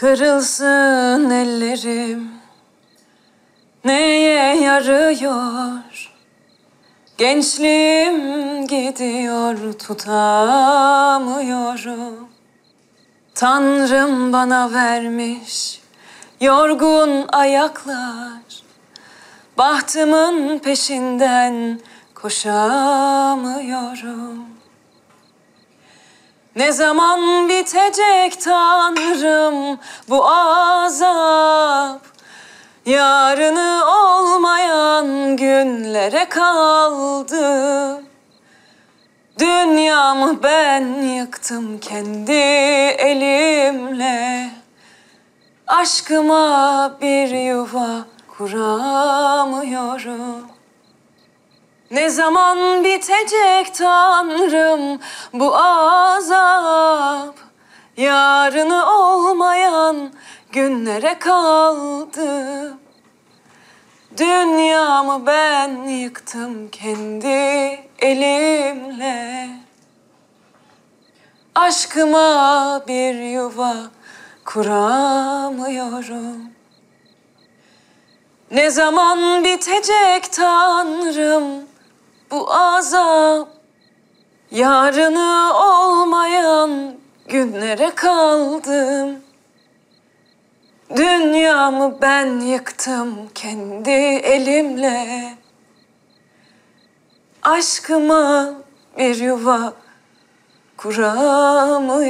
Kırılsın ellerim. Neye yarıyor? Gençliğim gidiyor tutamıyorum. Tanrım bana vermiş yorgun ayaklar. Bahtımın peşinden koşamıyorum. Ne zaman bitecek Tanrım bu azap. Yarını olmayan günlere kaldı. Dünyamı ben yıktım kendi elimle. Aşkıma bir yuva kuramıyorum. Ne zaman bitecek Tanrım bu azap Yarını olmayan günlere kaldı. Dünyamı ben yıktım kendi elimle. Aşkıma bir yuva kuramıyorum. Ne zaman bitecek Tanrım bu azap? Yarını olmayan günlere kaldım. Dünyamı ben yıktım kendi elimle. Aşkıma bir yuva kuramıyorum